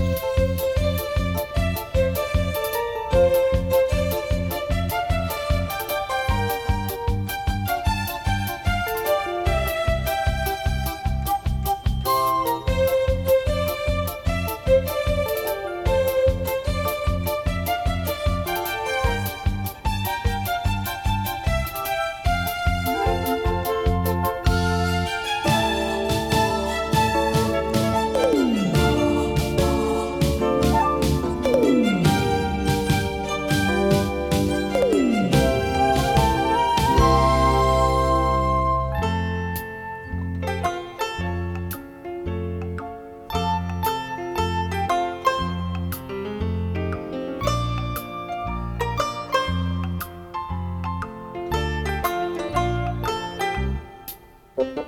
Música